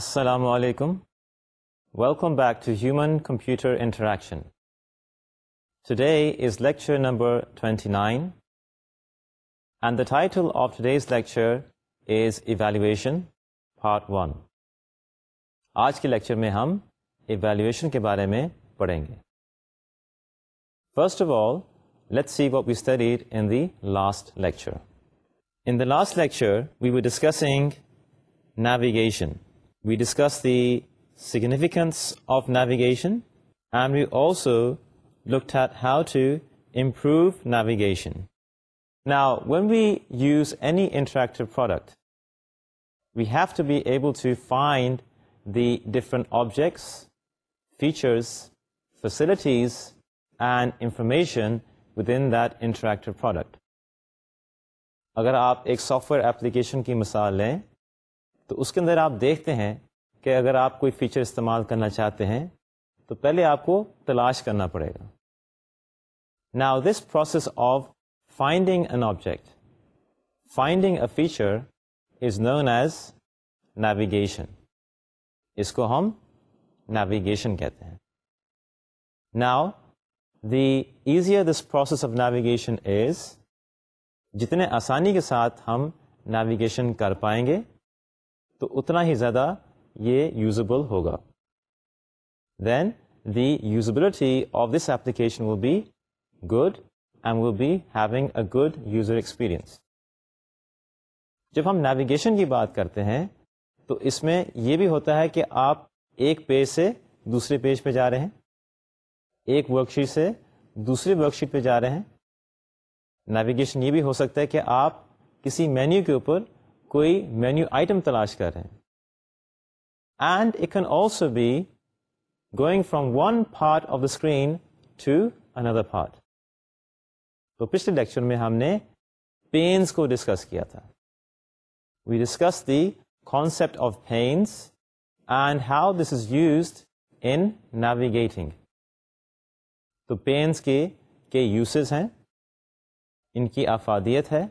السلام علیکم welcome back to human computer interaction today is lecture number 29 and the title of today's lecture is evaluation part 1 آج کے lecture میں ہم evaluation کے بارے میں پڑھیں گے first of all let see what we studied in the last lecture in the last lecture we we discussing navigation we discuss the significance of navigation and you also look at how to improve navigation نا when we use any interactive product we have to be able to find the different objects features facilities and information within that interactive product اگر آپ ایک software application کی مثال لیں تو اس کے اندر آپ دیکھتے ہیں کہ اگر آپ کوئی فیچر استعمال کرنا چاہتے ہیں تو پہلے آپ کو تلاش کرنا پڑے گا now this process of finding an object finding a feature is known as navigation اس کو ہم نیویگیشن کہتے ہیں now the easier this process of navigation is جتنے آسانی کے ساتھ ہم نیویگیشن کر پائیں گے تو اتنا ہی زیادہ یہ یوزبل ہوگا then the usability of this application will be good and will be having a good user experience جب ہم نیویگیشن کی بات کرتے ہیں تو اس میں یہ بھی ہوتا ہے کہ آپ ایک پیج سے دوسرے پیج پہ جا رہے ہیں ایک ورک شیٹ سے دوسری ورک شیٹ پہ جا رہے ہیں نیویگیشن یہ بھی ہو سکتا ہے کہ آپ کسی مینیو کے اوپر کوئی مینیو آئٹم تلاش کر رہے ہیں and it can also be going from one part of the screen to another part تو پچھلے لیکچر میں ہم نے پینس کو ڈسکس کیا تھا we discuss the concept of panes and how this is used in navigating تو پینس کے کئی یوسز ہیں ان کی افادیت ہے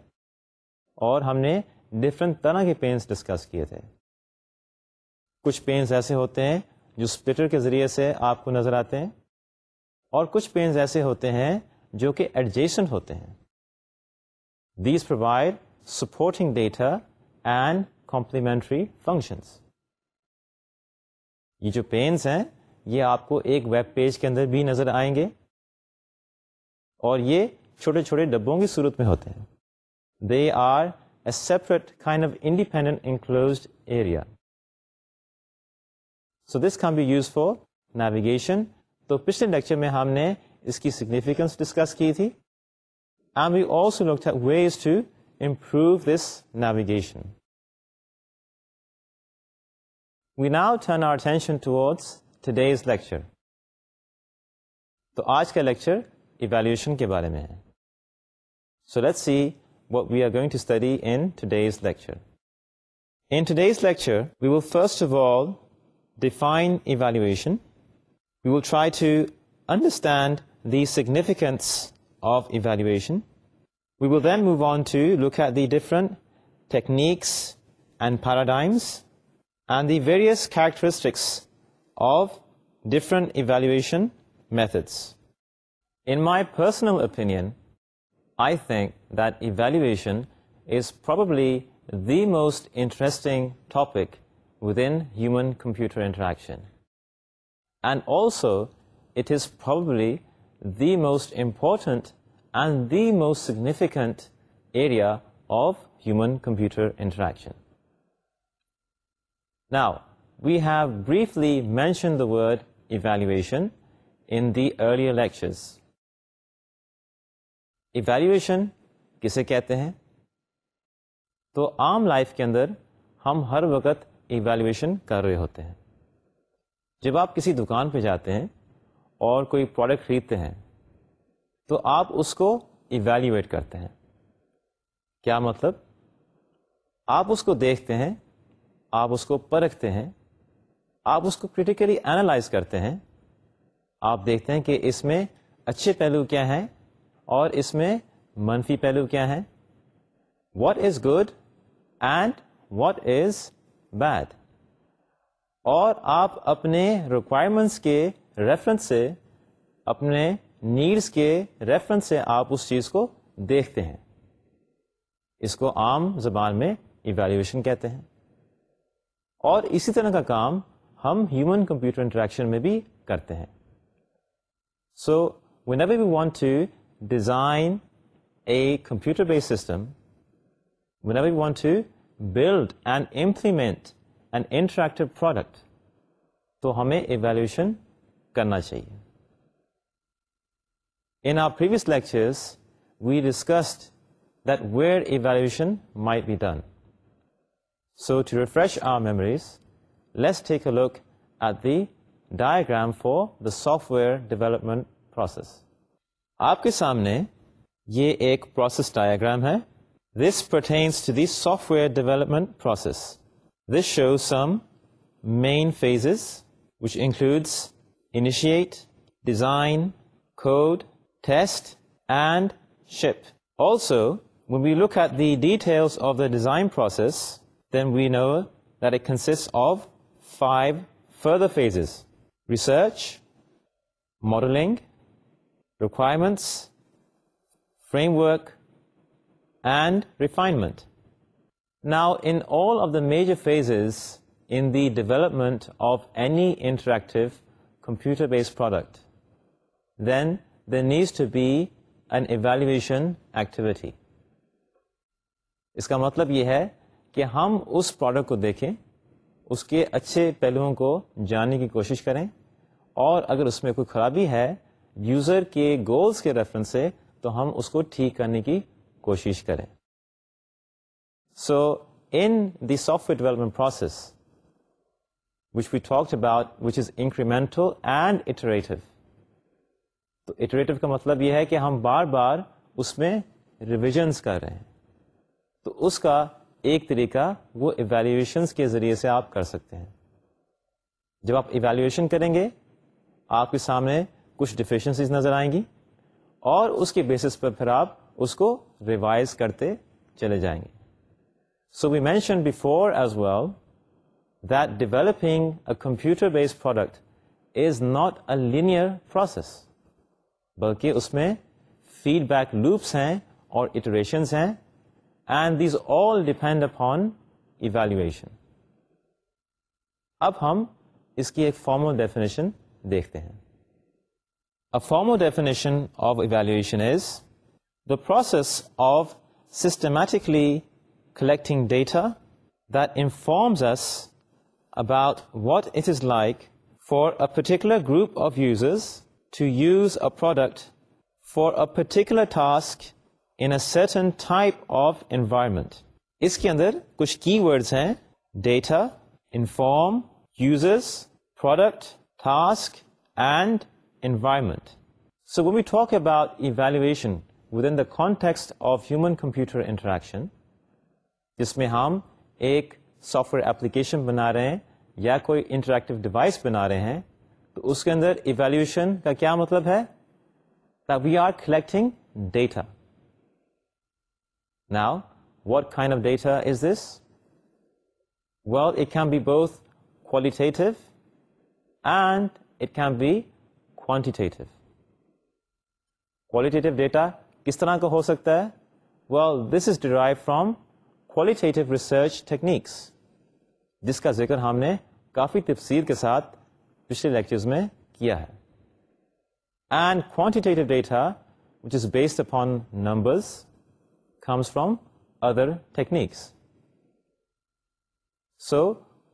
اور ہم نے ڈفرینٹ طرح کے پینس ڈسکس کیے تھے کچھ پینس ایسے ہوتے ہیں جو اسپلٹر کے ذریعے سے آپ کو نظر آتے ہیں اور کچھ پینس ایسے ہوتے ہیں جو کہ ایڈجیسنٹ ہوتے ہیں these provide supporting data and complementary functions یہ جو پینس ہیں یہ آپ کو ایک ویب پیج کے اندر بھی نظر آئیں گے اور یہ چھوٹے چھوٹے ڈبوں کی صورت میں ہوتے ہیں they are separate kind of independent enclosed area so this کا بی یوز فور نیویگیشن تو پچھلے لیکچر میں ہم نے اس کی سگنیفیکینس ڈسکس کی تھی M you also look way to improve this navigation we now our tension ٹوڈ ٹو ڈے لیکچر تو آج کا لیکچر ایویلوشن کے بارے میں ہے so let see what we are going to study in today's lecture. In today's lecture, we will first of all define evaluation. We will try to understand the significance of evaluation. We will then move on to look at the different techniques and paradigms and the various characteristics of different evaluation methods. In my personal opinion, I think that evaluation is probably the most interesting topic within human-computer interaction. And also, it is probably the most important and the most significant area of human-computer interaction. Now, we have briefly mentioned the word evaluation in the earlier lectures. Evaluation کسے کہتے ہیں تو عام life کے اندر ہم ہر وقت evaluation کر رہے ہوتے ہیں جب آپ کسی دکان پہ جاتے ہیں اور کوئی پروڈکٹ خریدتے ہیں تو آپ اس کو ایویلیویٹ کرتے ہیں کیا مطلب آپ اس کو دیکھتے ہیں آپ اس کو پرکھتے ہیں آپ اس کو کریٹیکلی انالائز کرتے ہیں آپ دیکھتے ہیں کہ اس میں اچھے پہلو کیا ہیں اور اس میں منفی پہلو کیا ہے what is good and what is bad اور آپ اپنے ریکوائرمنٹس کے ریفرنس سے اپنے نیڈس کے ریفرنس سے آپ اس چیز کو دیکھتے ہیں اس کو عام زبان میں ایویلیویشن کہتے ہیں اور اسی طرح کا کام ہم ہیومن کمپیوٹر انٹریکشن میں بھی کرتے ہیں so whenever we want to design a computer based system و nor you want to build and implement and interactive product تو ہمیں ایویلویشن کرنا چاہیے in our previous lectures we discussed that where evaluation may be done so to refresh our memories let's take a look at the diagram for the software development process آپ کے سامنے یہ ایک process diagram ہے this pertains to the software development process this show some main phases which includes initiate design code test and ship also we look at details of the design process then we know consist of five further phases research modelling requirements framework and refinement now in all of the major phases in the development of any interactive computer based product then they needs to be an evaluation activity اس کا مطلب یہ ہے کہ ہم اس product کو دیکھیں اس کے اچھے پہلوؤں کو جاننے کی کوشش کریں اور اگر اس میں کوئی خرابی ہے یوزر کے گولز کے ریفرنس سے تو ہم اس کو ٹھیک کرنے کی کوشش کریں so in the software development process which we talk about which is incremental and iterative تو اٹریٹو کا مطلب یہ ہے کہ ہم بار بار اس میں ریویژنس کر رہے ہیں تو اس کا ایک طریقہ وہ ایویلویشنس کے ذریعے سے آپ کر سکتے ہیں جب آپ ایویلیویشن کریں گے آپ کے سامنے کچھ ڈیفیشنسیز نظر آئیں گی اور اس کے بیسس پر پھر آپ اس کو ریوائز کرتے چلے جائیں گے so we mention before as well that developing a computer based product is not a linear process بلکہ اس میں فیڈ بیک لوپس ہیں اور اٹریشنس ہیں and these all depend upon evaluation اب ہم اس کی ایک فارمل ڈیفینیشن دیکھتے ہیں A formal definition of evaluation is the process of systematically collecting data that informs us about what it is like for a particular group of users to use a product for a particular task in a certain type of environment. اس کے اندر کچھ keywords ہیں data inform users product task and environment so we talk about evaluation within the context of human computer interaction جس میں ہم ایک software application بنا رہے ہیں یا کوئی انٹریکٹو ڈیوائس بنا رہے ہیں تو اس کے اندر ایویلویشن کا کیا مطلب ہے we are collecting data now what kind of data is this well it can be both qualitative and it can be quantitative qualitative data کس طرح کا ہو سکتا ہے well this is derive from qualitative research techniques جس کا ذکر ہم نے کافی تفصیل کے ساتھ پچھلے لیکچرز میں کیا ہے and quantitative data which is based upon numbers comes from other techniques so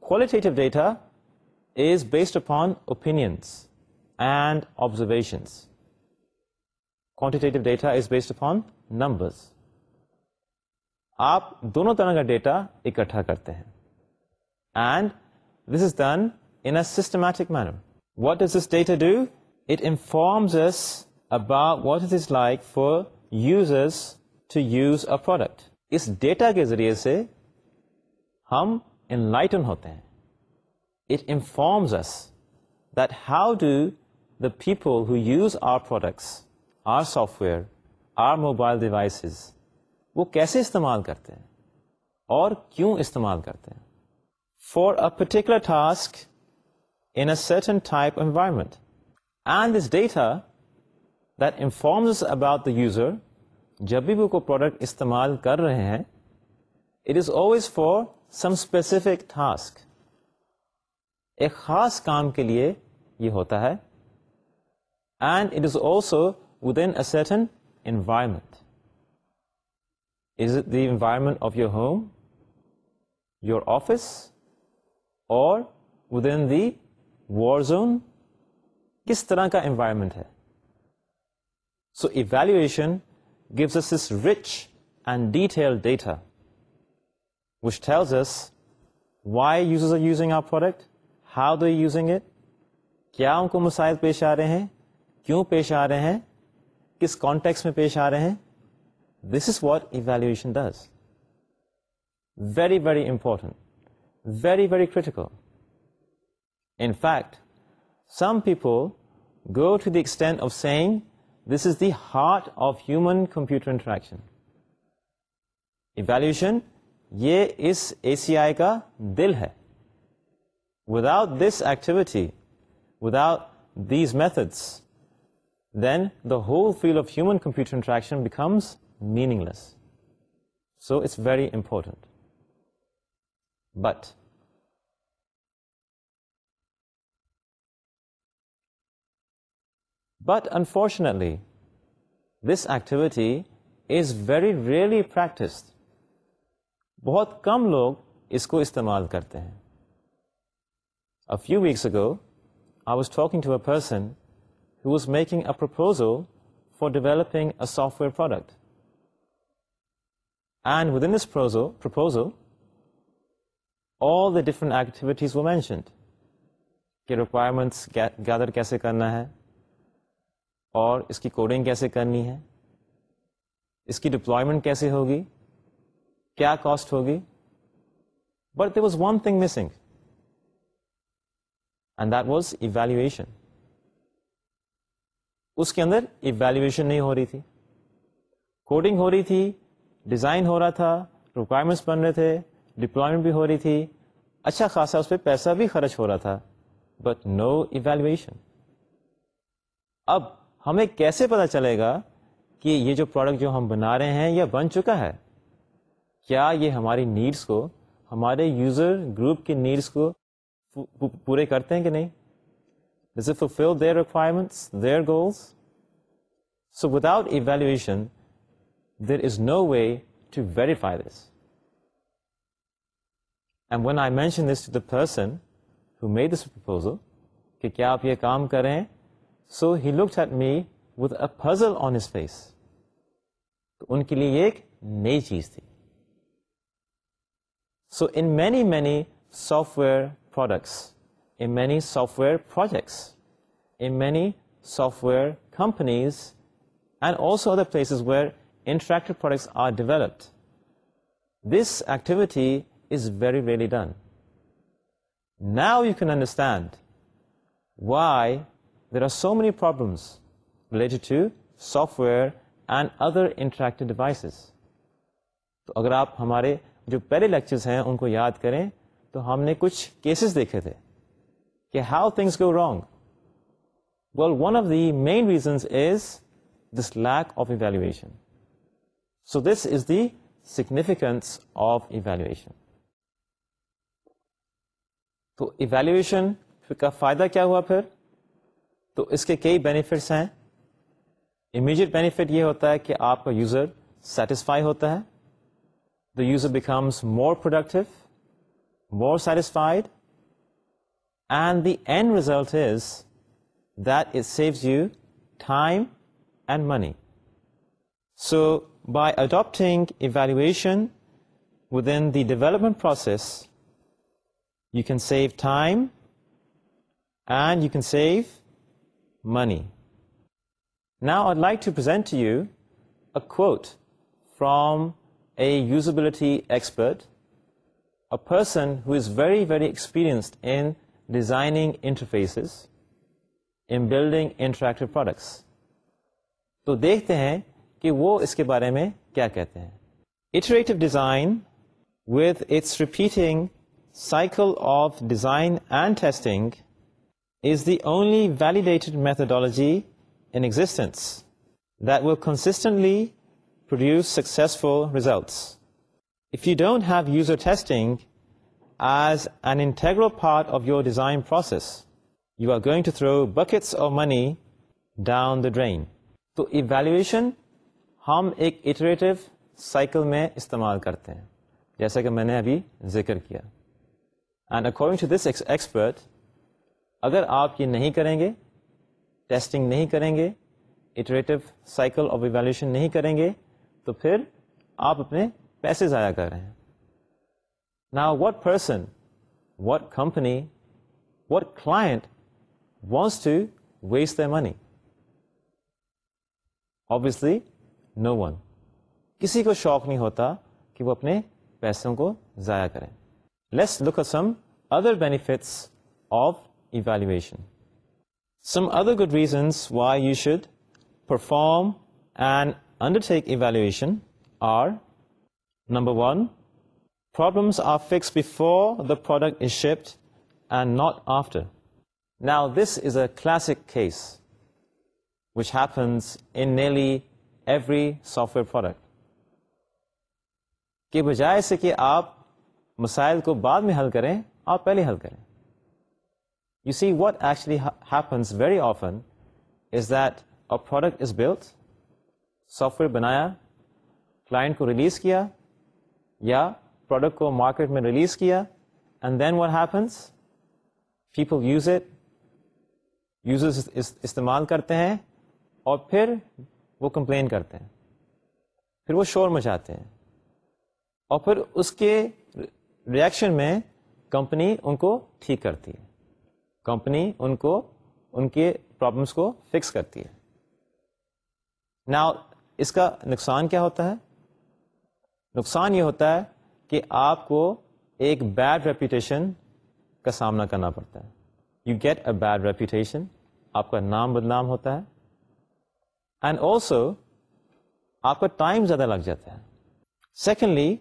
qualitative data is based upon opinions and observations quantitative data is based upon numbers آپ دونوں طرح کا ڈیٹا اکٹھا کرتے ہیں and this is done in systematic manner what is this data do it informs us about what is is like for users to use a product اس data کے ذریعے سے ہم ان لائٹن ہوتے ہیں it informs us that how do people who use our products or soft where are mobile devices, وہ کیسے استعمال کرتے ہیں اور کیوں استعمال کرتے ہیں for a particular task in a certain type environment and this data that informs about the user جب بھی وہ کوئی پروڈکٹ استعمال کر رہے ہیں it is always for some specific task ایک خاص کام کے لیے یہ ہوتا ہے and it is also with in the environment is the environment of your home your office اور within the war zone کس طرح کا انوائرمنٹ ہے so evaluation gives us rich and that data which ٹھیک us why use are using آپ for at how do using it کیا ان کو مسائل پیش آ رہے ہیں کیوں پیش آ رہے ہیں کس کانٹیکس میں پیش آ رہے ہیں this is what evaluation does very very important very very critical in fact some people go to the ای extent of seeing this is the heart of human computer interaction evaluation یہ اس اے C I کا دل ہے without this activity without these methods then the whole field of human computer interaction becomes meaningless so it's very important but but unfortunately this activity is very rarely practised بہت کم لوگ اس کو استعمال کرتے ہیں ا few weeks ago I was talking to a person was making a proposal for developing a software product and within this proposal all the different activities وو mentioned کہ ریکوائرمنٹس گیدر کیسے کرنا ہے اور اس کی کوڈنگ کیسے کرنی ہے اس کی ڈپلوائمنٹ کیسے ہوگی کیا کاسٹ ہوگی but the was one thing missing and that was evaluation اس کے اندر ایویلویشن نہیں ہو رہی تھی کوڈنگ ہو رہی تھی ڈیزائن ہو رہا تھا ریکوائرمنٹس بن رہے تھے ڈپلائمنٹ بھی ہو رہی تھی اچھا خاصا اس پہ پیسہ بھی خرچ ہو رہا تھا بٹ نو ایویلویشن اب ہمیں کیسے پتا چلے گا کہ یہ جو پروڈکٹ جو ہم بنا رہے ہیں یا بن چکا ہے کیا یہ ہماری نیڈس کو ہمارے یوزر گروپ کی نیڈس کو پورے کرتے ہیں کہ نہیں Does it fulfill their requirements, their goals? So without evaluation, there is no way to verify this. And when I mention this to the person who made this proposal, کہ کیا آپ یہ کام کریں so he looks at me with a puzzle on his face تو ان کے لیے یہ ایک نئی چیز تھی so in many many software products in many software projects, in many software companies, and also other places where interactive products are developed. This activity is very rarely done. Now you can understand why there are so many problems related to software and other interactive devices. تو اگر آپ ہمارے جو پہلے lectures ہیں ان کو یاد کریں تو ہم نے کچھ کیسز دیکھے تھے کہ how things go wrong well one of the main reasons is this lack of evaluation so this is the significance of evaluation تو ایویلویشن کا فائدہ کیا ہوا پھر تو اس کے کئی بینیفٹس ہیں امیجیٹ بینیفٹ یہ ہوتا ہے کہ آپ کا یوزر سیٹسفائی ہوتا ہے the user becomes more productive more satisfied And the end result is that it saves you time and money. So by adopting evaluation within the development process, you can save time and you can save money. Now I'd like to present to you a quote from a usability expert, a person who is very, very experienced in designing interfaces in building interactive products تو دیکھتے ہیں کہ وہ اس کے بارے میں کیا کہتے ہیں iterative design with its repeating cycle of design and testing is the only validated methodology in existence that will consistently produce successful results. If you don't have user testing, as an integral part of your design process you are going to throw buckets of money down the drain تو evaluation ہم ایک iterative cycle میں استعمال کرتے ہیں جیسا کہ میں نے ابھی ذکر کیا and according to this expert اگر آپ یہ نہیں کریں گے ٹیسٹنگ نہیں کریں گے اٹریٹو سائیکل آف ایویلیوشن نہیں کریں گے تو پھر آپ اپنے پیسے ضائع کر رہے ہیں نا what person what company what client wants to waste the money obviously no one کسی کو شوق نہیں ہوتا کہ وہ اپنے پیسوں کو ضائع کریں let's look a some other benefits of evaluation some other good reasons why you should perform and undertake evaluation are number one problems are fix before the product is shipped and not after now this is a classic case which happens in nearly every software product کے بجائے سے کہ آپ مسائل کو بعد میں حل کریں آپ پہلے حل کریں you see what actually happens very often is that a product is blood software بنایا کلائنٹ کو ریلیز کیا یا پروڈکٹ کو مارکیٹ میں ریلیز کیا and then what happens people use it users استعمال کرتے ہیں اور پھر وہ کمپلین کرتے ہیں پھر وہ شور مچاتے ہیں اور پھر اس کے ریئیکشن میں کمپنی ان کو ٹھیک کرتی ہے کمپنی ان کو ان کے پرابلمس کو فکس کرتی ہے نا اس کا نقصان کیا ہوتا ہے نقصان یہ ہوتا ہے کہ آپ کو ایک بیڈ ریپوٹیشن کا سامنا کرنا پڑتا ہے you get a bad reputation آپ کا نام بدنام ہوتا ہے اینڈ آلسو آپ کا ٹائم زیادہ لگ جاتا ہے secondly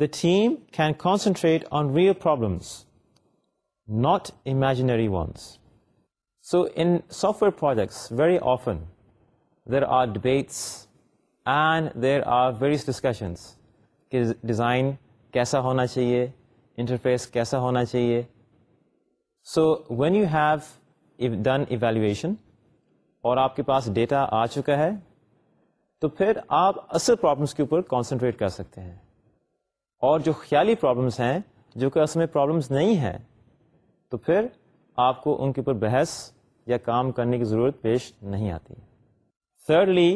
the team can concentrate on real problems not imaginary ones so in software projects very often there are debates and there are various discussions کہ ڈیزائن کیسا ہونا چاہیے انٹرفیس کیسا ہونا چاہیے so when you have done evaluation اور آپ کے پاس ڈیٹا آ چکا ہے تو پھر آپ اصل پرابلمس کے اوپر کانسنٹریٹ کر سکتے ہیں اور جو خیالی پرابلمس ہیں جو کہ اصل میں پرابلمس نہیں ہیں تو پھر آپ کو ان کے اوپر بحث یا کام کرنے کی ضرورت پیش نہیں آتی thirdly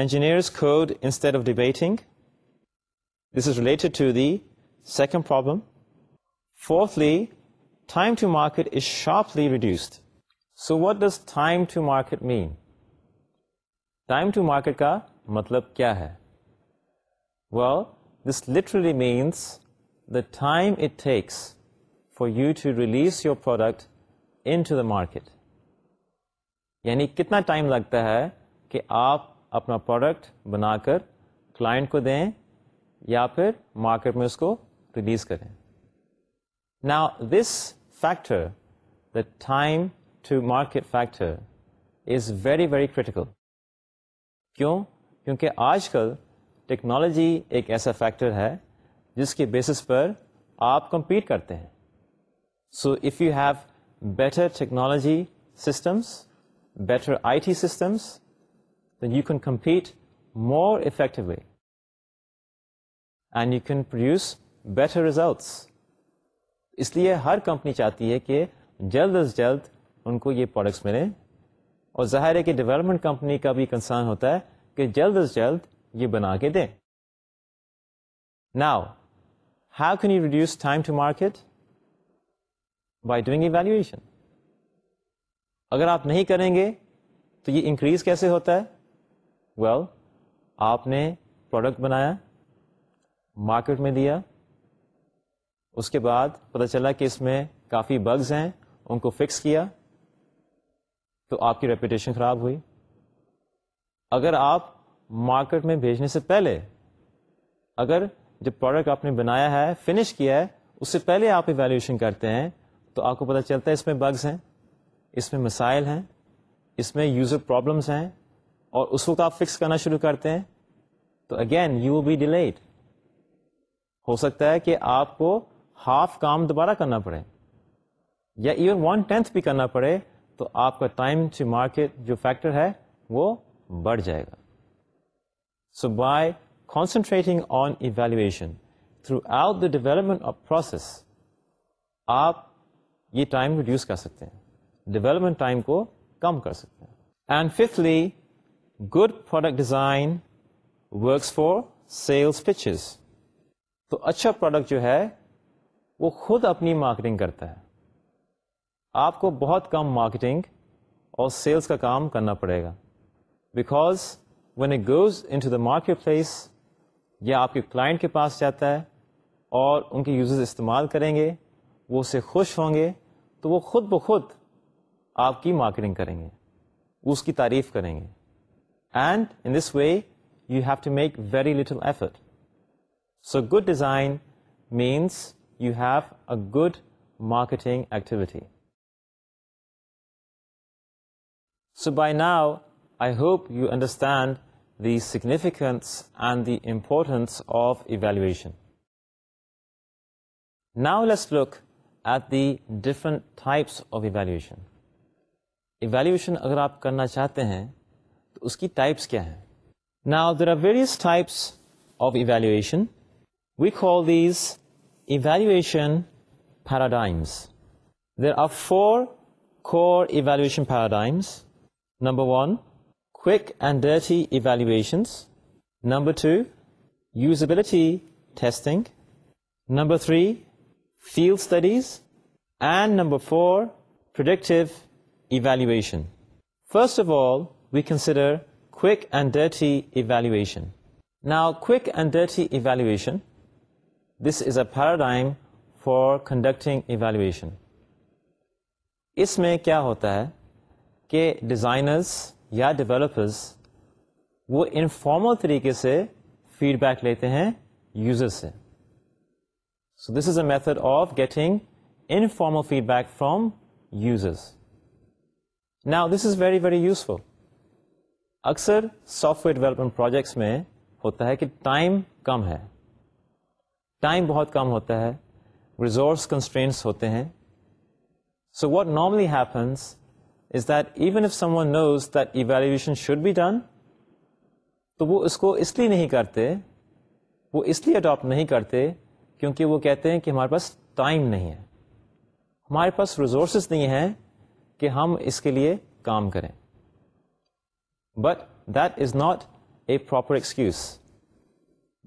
engineers code instead of debating related to the second problem fourthly time to market is sharply reduced so what this time to market mean time to market کا مطلب کیا ہے و this literally means the time it takes for you to release your product into the market یعنی کتنا time لگتا ہے کہ آپ اپنا پروڈکٹ بنا کر کلائنٹ کو دیں یا پھر مارکیٹ میں اس کو ریلیز کریں نا this factor the time to market factor is very very critical کیوں کیونکہ آج کل ٹیکنالوجی ایک ایسا فیکٹر ہے جس کے بیسس پر آپ کمپیٹ کرتے ہیں so if you have better technology systems better I T systems you can compete more effectively and you can produce better results اس لیے ہر کمپنی چاہتی ہے کہ جلد از جلد ان کو یہ پروڈکٹس ملیں اور ظاہر ہے کہ ڈیولپمنٹ کمپنی کا بھی کنسرن ہوتا ہے کہ جلد از جلد یہ بنا کے دیں now how can you reduce time to market by doing ای اگر آپ نہیں کریں گے تو یہ انکریز کیسے ہوتا ہے ویل well, آپ نے پروڈکٹ بنایا مارکیٹ میں دیا اس کے بعد پتہ چلا کہ اس میں کافی بگز ہیں ان کو فکس کیا تو آپ کی ریپوٹیشن خراب ہوئی اگر آپ مارکیٹ میں بھیجنے سے پہلے اگر جو پروڈکٹ آپ نے بنایا ہے فنش کیا ہے اس سے پہلے آپ ایویلیوشن کرتے ہیں تو آپ کو پتہ چلتا ہے اس میں بگز ہیں اس میں مسائل ہیں اس میں یوزر پرابلمس ہیں اور اس وقت آپ فکس کرنا شروع کرتے ہیں تو اگین یو بی ڈیلیٹ ہو سکتا ہے کہ آپ کو ہاف کام دوبارہ کرنا پڑے یا ایون ون ٹینتھ بھی کرنا پڑے تو آپ کا ٹائم ٹو مارکیٹ جو فیکٹر ہے وہ بڑھ جائے گا so by concentrating on evaluation throughout the development of process آپ یہ ٹائم ریڈیوس کر سکتے ہیں ڈیولپمنٹ ٹائم کو کم کر سکتے ہیں and fifthly good product design works for sales pitches تو اچھا پروڈکٹ جو ہے وہ خود اپنی مارکیٹنگ کرتا ہے آپ کو بہت کم مارکیٹنگ اور سیلس کا کام کرنا پڑے گا because when a goes into the market place یا آپ کے کلائنٹ کے پاس جاتا ہے اور ان کے یوزرز استعمال کریں گے وہ اسے خوش ہوں گے تو وہ خود بخود آپ کی مارکیٹنگ کریں گے اس کی تعریف کریں گے and in this way you have to make very little effort so good design means you have a good marketing activity so by now I hope you understand the significance and the importance of evaluation now let look at the different types of evaluation evaluation اگر آپ کرنا چاہتے ہیں تو اس کی types کیا ہیں now there are various types of evaluation We call these evaluation paradigms. There are four core evaluation paradigms. Number one, quick and dirty evaluations. Number two, usability testing. Number three, field studies. And number four, predictive evaluation. First of all, we consider quick and dirty evaluation. Now, quick and dirty evaluation this is a paradigm for conducting evaluation اس میں کیا ہوتا ہے کہ designers یا developers وہ informal طریقے سے فیڈ بیک لیتے ہیں یوزر سے so this is a method of getting informal feedback from users now this is very very useful اکثر سافٹ ویئر ڈیولپمنٹ پروجیکٹس میں ہوتا ہے کہ ٹائم کم ہے ٹائم بہت کم ہوتا ہے ریزورس کنسٹرینس ہوتے ہیں so what normally happens is that even if someone knows that evaluation should be done تو وہ اس کو اس لیے نہیں کرتے وہ اس لیے اڈاپٹ نہیں کرتے کیونکہ وہ کہتے ہیں کہ ہمارے پاس ٹائم نہیں ہے ہمارے پاس ریزورسز نہیں ہیں کہ ہم اس کے لیے کام کریں but that is not a proper excuse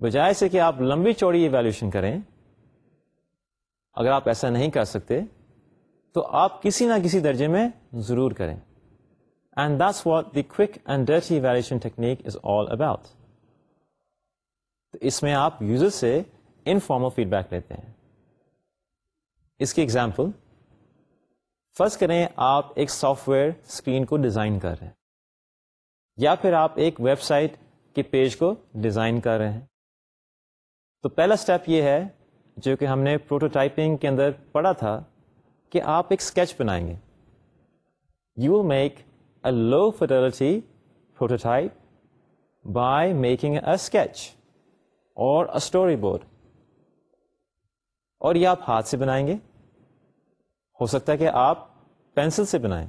بجائے سے کہ آپ لمبی چوڑی ایویلویشن کریں اگر آپ ایسا نہیں کر سکتے تو آپ کسی نہ کسی درجے میں ضرور کریں and this what the quick and dirty evaluation technique is all about تو اس میں آپ یوزر سے in form of feedback لیتے ہیں اس کی ایگزامپل فرسٹ کریں آپ ایک سافٹ ویئر اسکرین کو ڈیزائن کر رہے ہیں یا پھر آپ ایک ویب سائٹ کے پیج کو ڈیزائن کر رہے ہیں تو پہلا اسٹیپ یہ ہے جو کہ ہم نے پروٹو ٹائپنگ کے اندر پڑھا تھا کہ آپ ایک اسکیچ بنائیں گے you make a low fidelity prototype by making a sketch اور اے اسٹوری بورڈ اور یہ آپ ہاتھ سے بنائیں گے ہو سکتا ہے کہ آپ پینسل سے بنائیں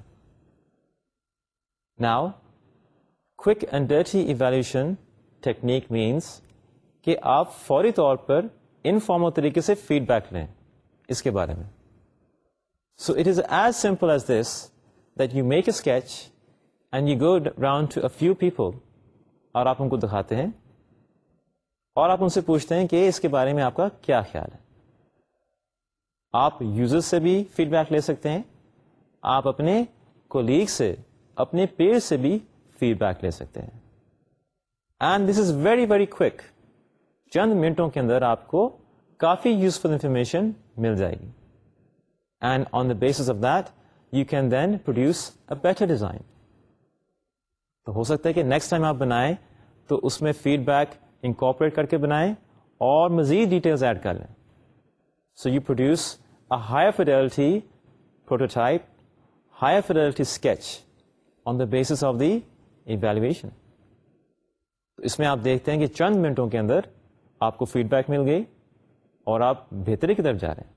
now quick dirty evaluation technique means کہ آپ فوری طور پر انفارمل طریقے سے فیڈ بیک لیں اس کے بارے میں so it is as simple as this that you make a sketch and you go round to a few people اور آپ ان کو دکھاتے ہیں اور آپ ان سے پوچھتے ہیں کہ اس کے بارے میں آپ کا کیا خیال ہے آپ یوزر سے بھی فیڈ بیک لے سکتے ہیں آپ اپنے کولیگ سے اپنے پیئر سے بھی فیڈ بیک لے سکتے ہیں and this is very very quick چند منٹوں کے اندر آپ کو کافی یوزفل انفارمیشن مل جائے گی and on the basis of that you can then produce a better design تو ہو سکتا ہے کہ نیکسٹ ٹائم آپ بنائیں تو اس میں فیڈ بیک انکارپوریٹ کر کے بنائیں اور مزید ڈیٹیلز ایڈ کر لیں so you produce a higher fidelity prototype higher fidelity sketch on the basis of the evaluation اس میں آپ دیکھتے ہیں کہ چند منٹوں کے اندر آپ کو فیڈ بیک مل گئی اور آپ بہتری کی طرف جا رہے ہیں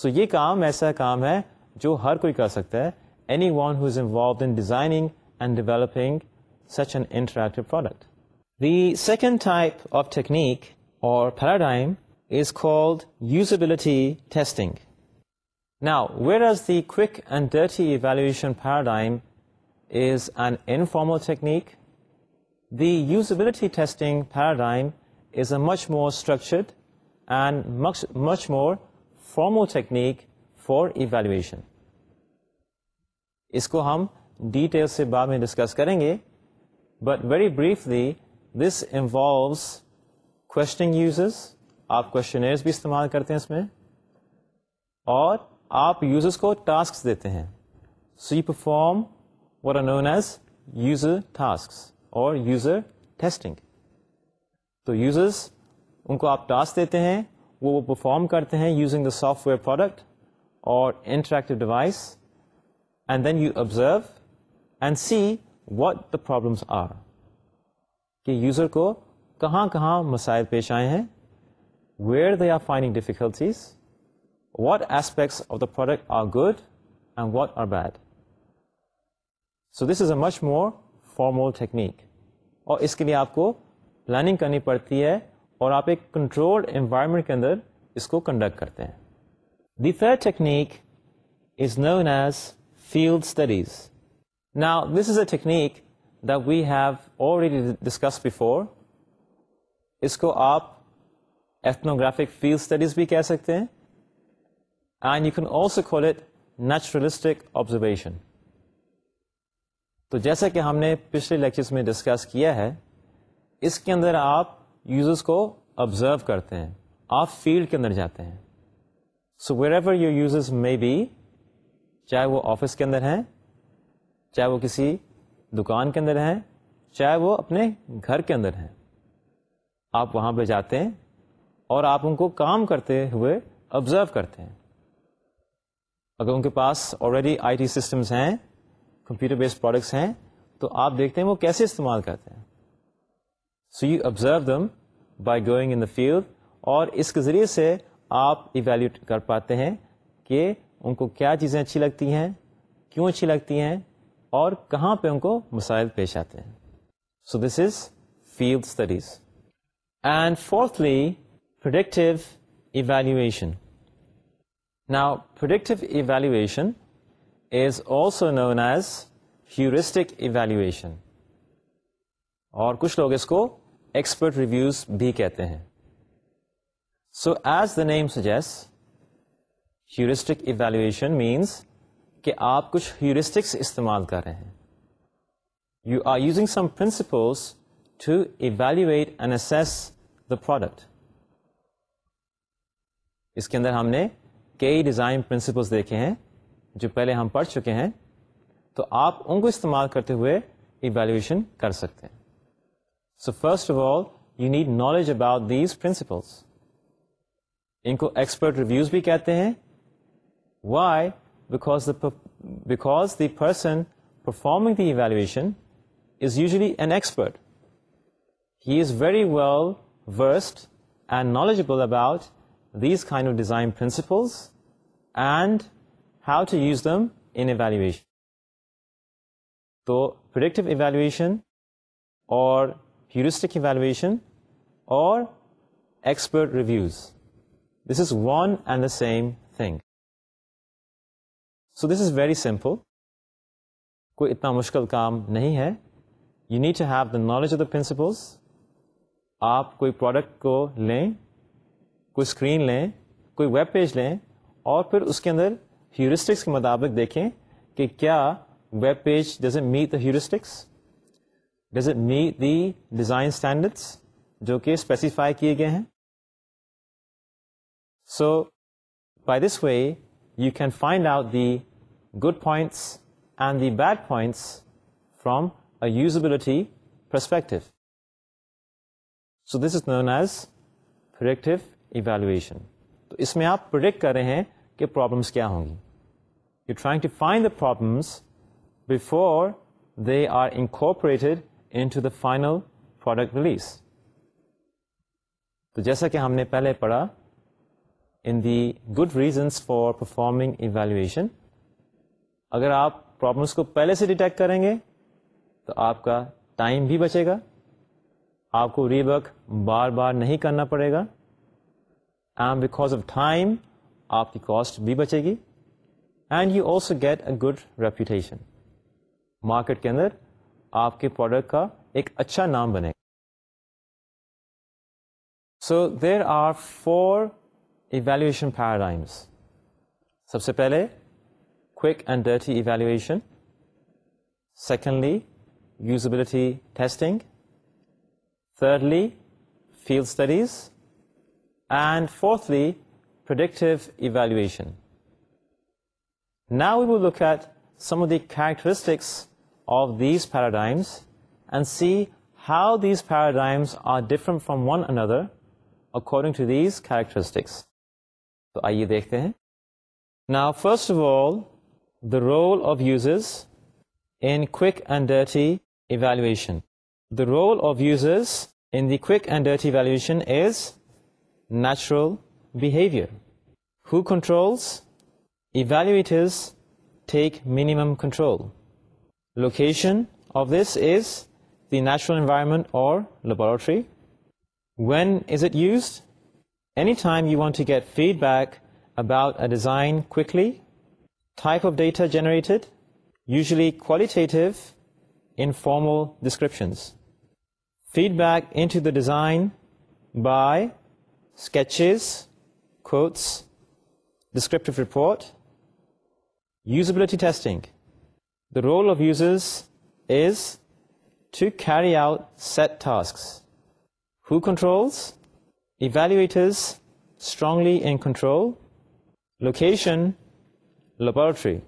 سو so, یہ کام ایسا کام ہے جو ہر کوئی کر سکتا ہے anyone who's involved in designing and developing such an interactive product the second type of technique اور paradigm is called usability testing now where is the quick and dirty paradigm is an informal technique the usability testing third rhyme is a much more structured and much more formal technique for evaluation اس کو ہم detail سے بار میں discuss کریں گے but very briefly this involves کو آپ کو استعمال کرتے ہیں اس میں اور آپ یوزرس کو ٹاسک دیتے ہیں سویپ فارم ور نون ایز یوز ٹاسک اور یوزر ٹیسٹنگ تو یوزرس ان کو آپ ٹاسک دیتے ہیں وہ وہ پرفارم کرتے ہیں using the software product اور interactive device and then you observe and see what the problems are کہ یوزر کو کہاں کہاں مسائل پیش آئے ہیں where they are finding difficulties what aspects of the product are good and what are bad so this is a much more formal technique اور اس کے لیے آپ کو پلاننگ کرنی پڑتی ہے اور آپ ایک کنٹرول انوائرمنٹ کے اندر اس کو کنڈکٹ کرتے ہیں the third technique is field studies نا this is a technique the we have already discuss before اس کو آپ ایتھنوگرافک فیلڈ اسٹڈیز بھی کہہ سکتے ہیں and you can also call it naturalistic observation تو جیسا کہ ہم نے پچھلے لیکچرس میں ڈسکس کیا ہے اس کے اندر آپ یوزرس کو آبزرو کرتے ہیں آپ فیلڈ کے اندر جاتے ہیں so ever your users may be چاہے وہ آفس کے اندر ہیں چاہے وہ کسی دکان کے اندر ہیں چاہے وہ اپنے گھر کے اندر ہیں آپ وہاں پہ جاتے ہیں اور آپ ان کو کام کرتے ہوئے آبزرو کرتے ہیں اگر ان کے پاس آلریڈی آئی ٹی سسٹمس ہیں کمپیوٹر بیسڈ پروڈکٹس ہیں تو آپ دیکھتے ہیں وہ کیسے استعمال کرتے ہیں so you observe them by going in the field اور اس کے ذریعے سے آپ ایویلیوٹ کر پاتے ہیں کہ ان کو کیا چیزیں اچھی لگتی ہیں کیوں اچھی لگتی ہیں اور کہاں پہ ان کو مسائل پیش آتے ہیں so this is field studies and fourthly predictive evaluation نا predictive evaluation also known as heuristic evaluation اور کچھ لوگ اس کو ایکسپرٹ ریویوز بھی کہتے ہیں so as the name suggest heuristic evaluation means کہ آپ کچھ ہیورسٹکس استعمال کر رہے ہیں you are using some principles to evaluate اینس دا پروڈکٹ اس کے اندر ہم نے کئی ڈیزائن پرنسپلس دیکھے ہیں جو پہلے ہم پڑھ چکے ہیں تو آپ ان کو استعمال کرتے ہوئے ایویلویشن کر سکتے ہیں so first of all you need knowledge about these principles ان کو ایکسپرٹ ریویوز بھی کہتے ہیں why because because the person performing the evaluation is usually an expert he is very well versed and knowledgeable about these kind of design principles and have to use them in evaluation تو predictive evaluation اور heuristic evaluation اور expert reviews this is one and the same thing so this is very simple کوئی اتنا مشکل کام نہیں ہے you need to have the knowledge of the principles آپ کوئی پروڈکٹ کو لیں کوئی اسکرین لیں کوئی ویب پیج لیں اور پھر اس کے اندر ہیورسٹکس کے مطابق دیکھیں کہ کیا web page does it me the heuristics does the design standards جو کہ اسپیسیفائی کیے گئے ہیں so by this way you can find out the good points and the bad points from a usability perspective so this is known as evaluation تو اس میں آپ predict کر رہے ہیں کہ پرابلمس کیا ہوں گی you trying to find the problems before they are incorporated into the final product release تو جیسا کہ ہم نے پہلے پڑھا in the good reasons for performing evaluation اگر آپ پرابلمس کو پہلے سے ڈیٹیکٹ کریں گے تو آپ کا ٹائم بھی بچے گا آپ کو ورک بار بار نہیں کرنا پڑے گا اینڈ بیکاز آف ٹائم آپ کی کاسٹ بھی بچے گی and you also get a good reputation market کے اندر آپ کے پروڈکٹ کا ایک اچھا نام بنے گا so there are four evaluation paradigms سب سے پہلے quick and dirty evaluation secondly usability testing thirdly field studies and fourthly نا we wait some the characteristics of these paradigms and see how these paradigms are different from one another according to these characteristics تو آئیے دیکھتے ہیں نا first of all the role of users in کو and evaluation the role of users ان دیک اینڈرٹ evaluation is natural behavior. Who controls? Evaluators take minimum control. Location of this is the natural environment or laboratory. When is it used? Anytime you want to get feedback about a design quickly. Type of data generated, usually qualitative, informal descriptions. Feedback into the design by sketches, quotes, descriptive report, usability testing. The role of users is to carry out set tasks. Who controls? Evaluators, strongly in control. Location, laboratory.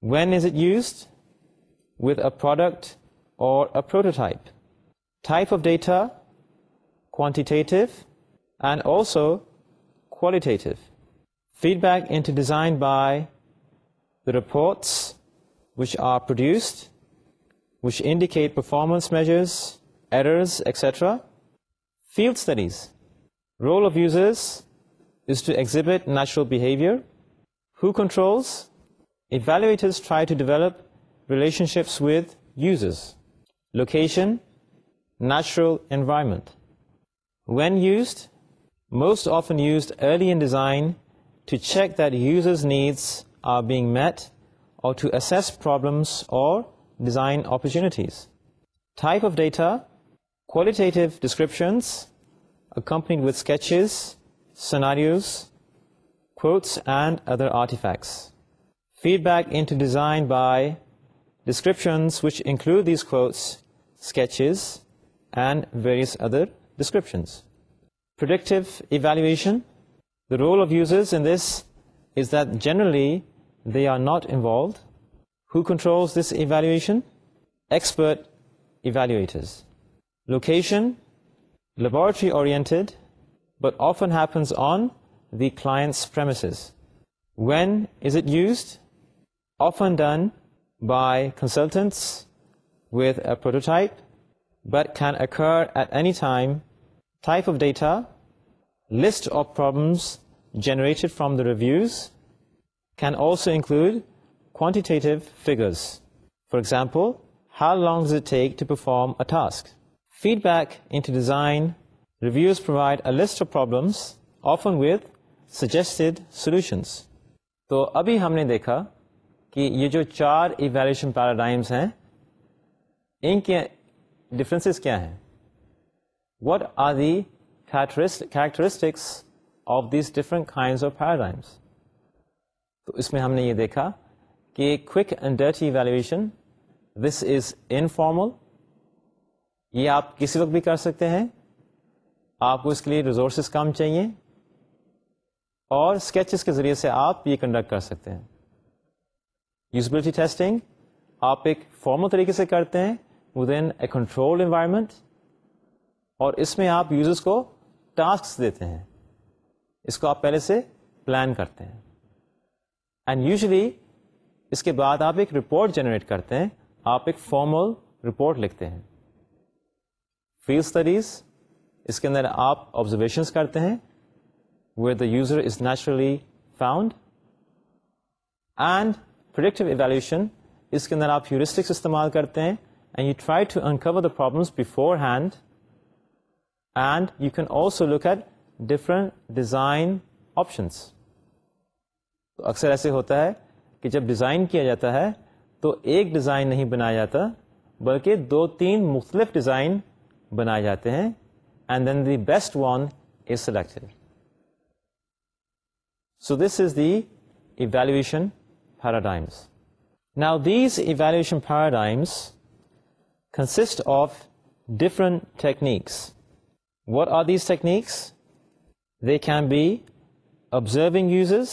When is it used? With a product or a prototype. Type of data, quantitative, and also qualitative. Feedback into design by the reports which are produced, which indicate performance measures, errors, etc. Field studies. Role of users is to exhibit natural behavior. Who controls? Evaluators try to develop relationships with users. Location, natural environment. When used, most often used early in design to check that users' needs are being met or to assess problems or design opportunities. Type of data: qualitative descriptions accompanied with sketches, scenarios, quotes, and other artifacts. Feedback into design by descriptions, which include these quotes, sketches, and various other descriptions predictive evaluation, the role of users in this is that generally they are not involved. Who controls this evaluation? Expert evaluators. Location, laboratory oriented, but often happens on the client's premises. When is it used? Often done by consultants with a prototype, but can occur at any time type of data list of problems generate from the reviews can also include quantitative figures for example how لانگز attack to perform a task feedback in design reviews provide a list of problems often with suggested solutions تو ابھی ہم نے دیکھا کہ یہ جو چار ایویلیشن paradigms ہیں ان کے ڈفرینسز کیا ہیں وٹ آر دیٹرسٹ کیریکٹرسٹکس آف دیس ڈفرنٹ ہائنڈ آفس تو اس میں ہم نے یہ دیکھا کہ کوک اینڈ ڈیٹ ہی ویلیویشن دس از انفارمل یہ آپ کسی وقت بھی کر سکتے ہیں آپ کو اس کے لیے ریزورسز کم چاہیے اور اسکیچز کے ذریعے سے آپ یہ کنڈکٹ کر سکتے ہیں یوزبلٹی ٹیسٹنگ آپ ایک فارمل طریقے سے کرتے ہیں within a control environment اور اس میں آپ یوزرس کو ٹاسک دیتے ہیں اس کو آپ پہلے سے پلان کرتے ہیں اینڈ یوزلی اس کے بعد آپ ایک رپورٹ جنریٹ کرتے ہیں آپ ایک فارمل رپورٹ لکھتے ہیں فیل اسٹڈیز اس کے اندر آپ آبزرویشنس کرتے ہیں where the user is naturally found and productive evaluation اس کے اندر آپ ہیورسٹکس استعمال کرتے ہیں and you try to uncover the problems beforehand and you can also look at different design options اکثر ایسے ہوتا ہے کہ جب ڈیزائن کیا جاتا ہے تو ایک ڈیزائن نہیں بنایا جاتا بلکہ دو تین مختلف ڈیزائن بنائے جاتے ہیں and then the best one is selected so this is the evaluation paradigms now these evaluation paradigms consist of different techniques what are these techniques they can be observing uses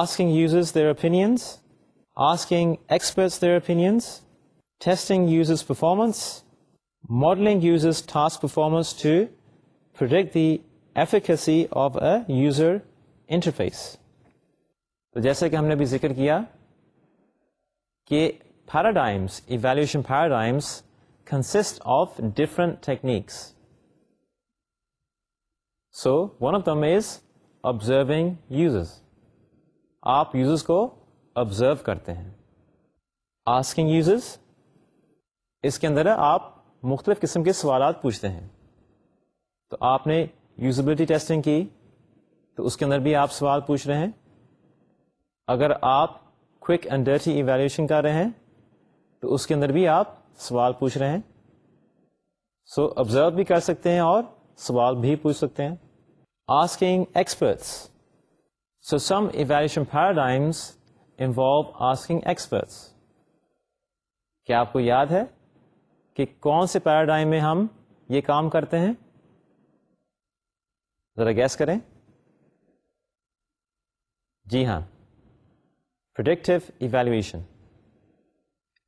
asking uses there open there open performance modelling uses task performance to product the efficacy of a user interface جیسا کہ ہم نے بھی ذکر کیا کہ paradigms evaluation paradigms consist of different techniques so one of them is observing یوزز آپ یوزز کو آبزرو کرتے ہیں آسکنگ یوزز اس کے اندر آپ مختلف قسم کے سوالات پوچھتے ہیں تو آپ نے یوزبلٹی ٹیسٹنگ کی تو اس کے اندر بھی آپ سوال پوچھ رہے ہیں اگر آپ کوئک ڈرٹی ایویلیوشن کر رہے ہیں تو اس کے اندر بھی آپ سوال پوچھ رہے ہیں سو so, آبزرو بھی کر سکتے ہیں اور سوال بھی پوچھ سکتے ہیں asking experts so some evaluation paradigms involve asking experts کیا آپ کو یاد ہے کہ کون سے پیراڈائم میں ہم یہ کام کرتے ہیں ذرا گیس کریں جی ہاں پروڈکٹیو ایویلویشن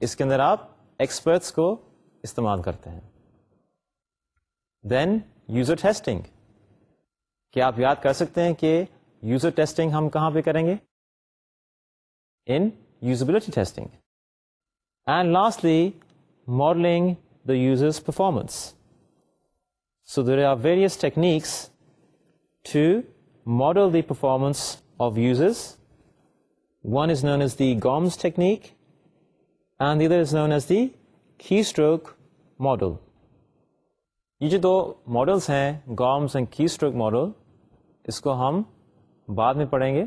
اس کے اندر آپ ایکسپرٹس کو استعمال کرتے ہیں دین یوزر ٹیسٹنگ کیا آپ یاد کر سکتے ہیں کہ یوزر ٹیسٹنگ ہم کہاں پہ کریں گے ان usability testing and lastly modelling the users performance so there are various techniques to model the performance of users one is known as the GOMS technique and the other is known as the keystroke model یہ جو دو models ہیں گامس and کی stroke model اس کو ہم بعد میں پڑھیں گے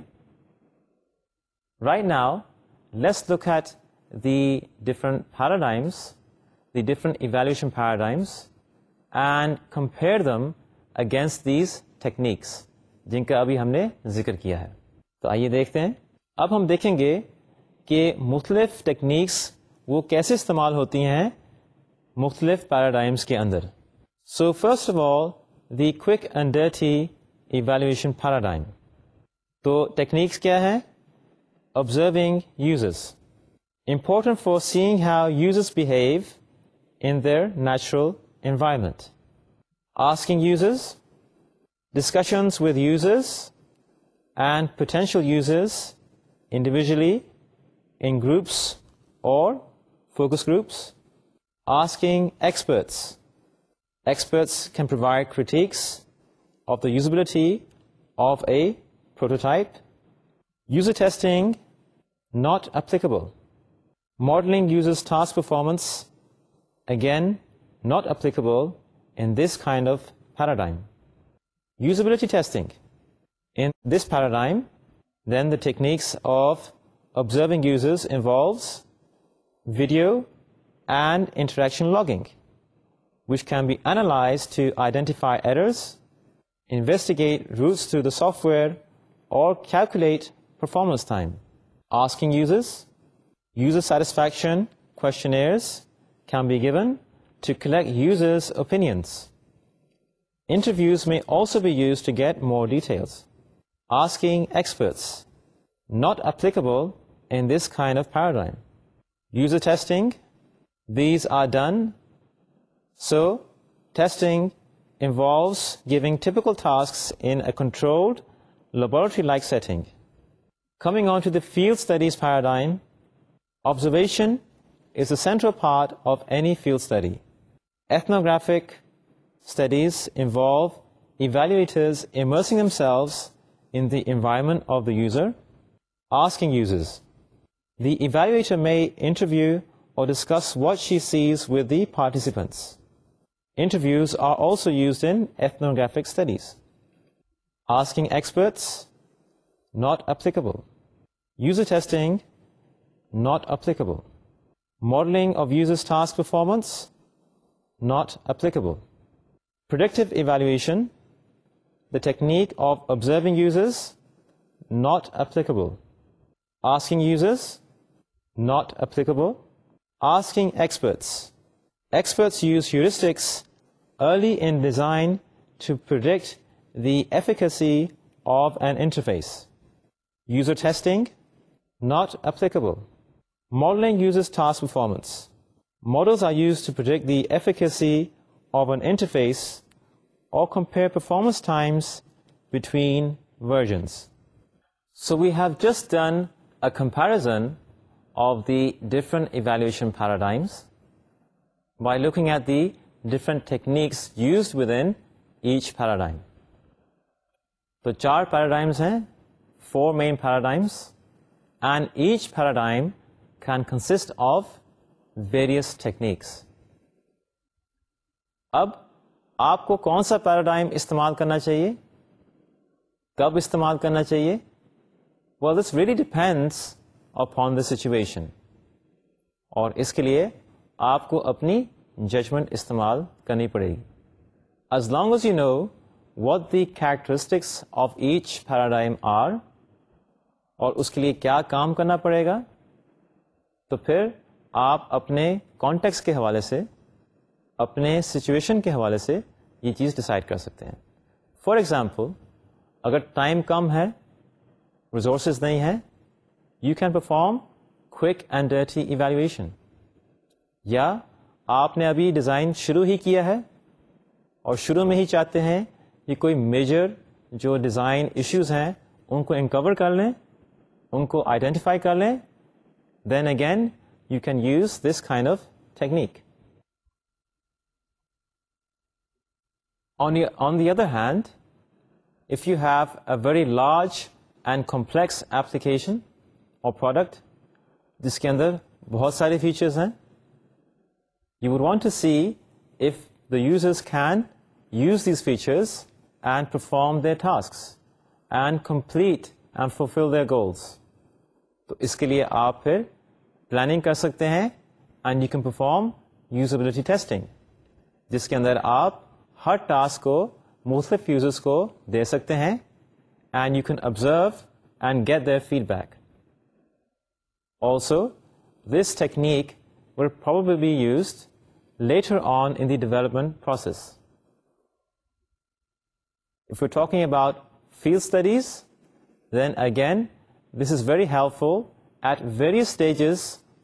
right now let's look at the different paradigms the different evaluation paradigms and compare them against these techniques جن کا ابھی ہم نے ذکر کیا ہے تو آئیے دیکھتے ہیں اب ہم دیکھیں گے کہ مختلف ٹیکنیکس وہ کیسے استعمال ہوتی ہیں مختلف پیراڈائمس کے اندر سو فسٹ آف آل دی کو انڈر ہی ایویلویشن فارا ڈائن تو ٹیکنیکس کیا ہے observing uses important for seeing have user their natural environment asking uses discussions with users and potential users individually in groups اور focus groups asking experts Experts can provide critiques of the usability of a prototype. User testing, not applicable. Modeling user's task performance, again, not applicable in this kind of paradigm. Usability testing. In this paradigm, then the techniques of observing users involves video and interaction logging which can be analyzed to identify errors, investigate routes through the software, or calculate performance time. Asking users, user satisfaction questionnaires can be given to collect users' opinions. Interviews may also be used to get more details. Asking experts, not applicable in this kind of paradigm. User testing, these are done so testing involves giving typical tasks in a controlled, laboratory-like setting. Coming on to the field studies paradigm, observation is the central part of any field study. Ethnographic studies involve evaluators immersing themselves in the environment of the user, asking users. The evaluator may interview or discuss what she sees with the participants. Interviews are also used in ethnographic studies. Asking experts, not applicable. User testing, not applicable. Modeling of users' task performance, not applicable. Predictive evaluation, the technique of observing users, not applicable. Asking users, not applicable. Asking experts. Experts use heuristics early in design to predict the efficacy of an interface. User testing, not applicable. Modeling uses task performance. Models are used to predict the efficacy of an interface or compare performance times between versions. So we have just done a comparison of the different evaluation paradigms by looking at the different techniques use within each paradigm تو چار paradigms ہیں four main paradigms and each paradigm can consist of various techniques اب آپ کو کون سا paradigm استعمال کرنا چاہیے کب استعمال کرنا چاہیے what very depends upon this situation اور اس کے لیے آپ کو اپنی ججمنٹ استعمال کرنی پڑے گی as long as you know what the characteristics of each paradigm are اور اس کے لیے کیا کام کرنا پڑے گا تو پھر آپ اپنے کانٹیکس کے حوالے سے اپنے سچویشن کے حوالے سے یہ چیز ڈسائڈ کر سکتے ہیں فار ایگزامپل اگر ٹائم کم ہے ریزورسز نہیں ہے you can perform quick and evaluation یا آپ نے ابھی ڈیزائن شروع ہی کیا ہے اور شروع میں ہی چاہتے ہیں کہ کوئی میجر جو ڈیزائن ایشوز ہیں ان کو انکور کر لیں ان کو آئیڈینٹیفائی کر لیں then again you can use this kind of technique on the other hand if you have a very large and complex application اور پروڈکٹ جس کے اندر بہت سارے فیچرز ہیں you want to see if the users can use these features and perform their task and complete and fulfil their goals تو اس کے لیے آپ پھر پلاننگ کر سکتے ہیں and you can perform usability testing جس کے اندر آپ ہر ٹاسک کو مختلف یوزرس کو دے سکتے ہیں and you can observe and get the feed back also this technique will probably be used later on in the development process If you talking about field studies then again this is very helpful at stages stages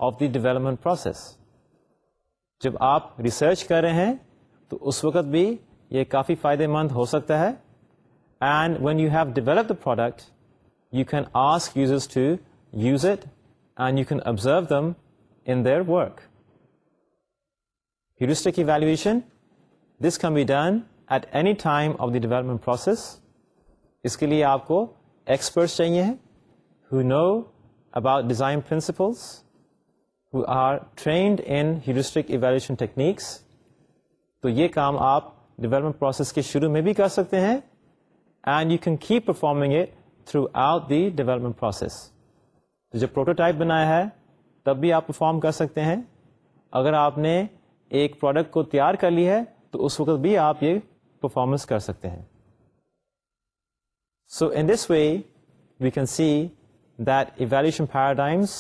of the development process جب آپ research کر رہے ہیں تو اس وقت بھی یہ کافی فائدے مند ہو سکتا ہے and when you have develop the product you can ask users to use it and you can observe them their work ہیڈرک evaluation this can be done at any time of the development process اس کے لیے آپ کو experts چاہیے who know about design principles who are trained in ہیڈ evaluation techniques تو یہ کام آپ ڈیولپمنٹ پروسیس کے شروع میں بھی کر سکتے ہیں and you can keep performing it throughout the development process جو پروٹوٹائپ بنایا ہے تب بھی آپ پرفارم کر سکتے ہیں اگر آپ نے ایک پروڈکٹ کو تیار کر لی ہے تو اس وقت بھی آپ یہ پرفارمنس کر سکتے ہیں so in this way we can see that evaluation paradigms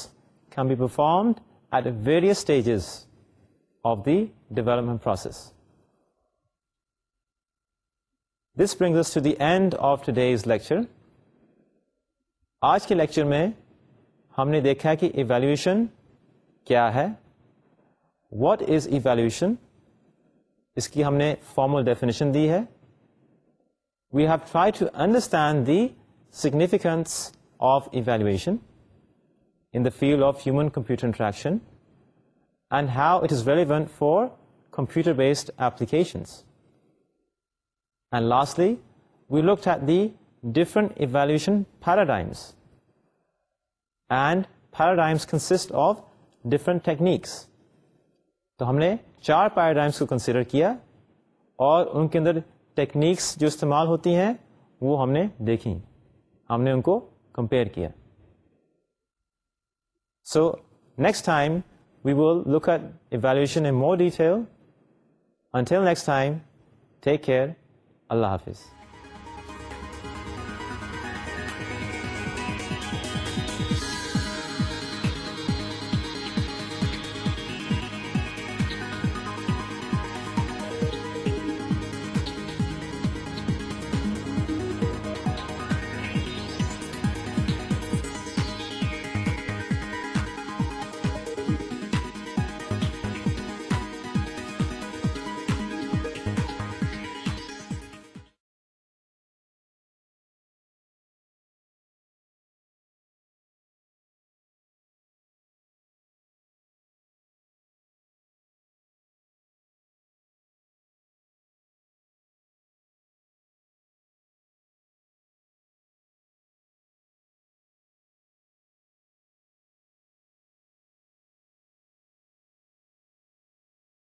can be performed at various stages of the development process this brings to the end of today's lecture آج کے lecture میں ہم نے دیکھا کہ evaluation کیا ہے what is evaluation اس کی ہم نے فارمل ڈیفینیشن دی ہے we have try to understand the significance of evaluation in the field of human computer interaction and how it is relevant for computer based applications and lastly we look at the different evaluation paradigms and paradigms consist of different techniques تو ہم نے چار paradigms کو consider کیا اور ان کے اندر techniques جو استعمال ہوتی ہیں وہ ہم نے دیکھیں ہم نے ان کو کمپیئر کیا so next time we will look at evaluation in more detail until next time take care اللہ حافظ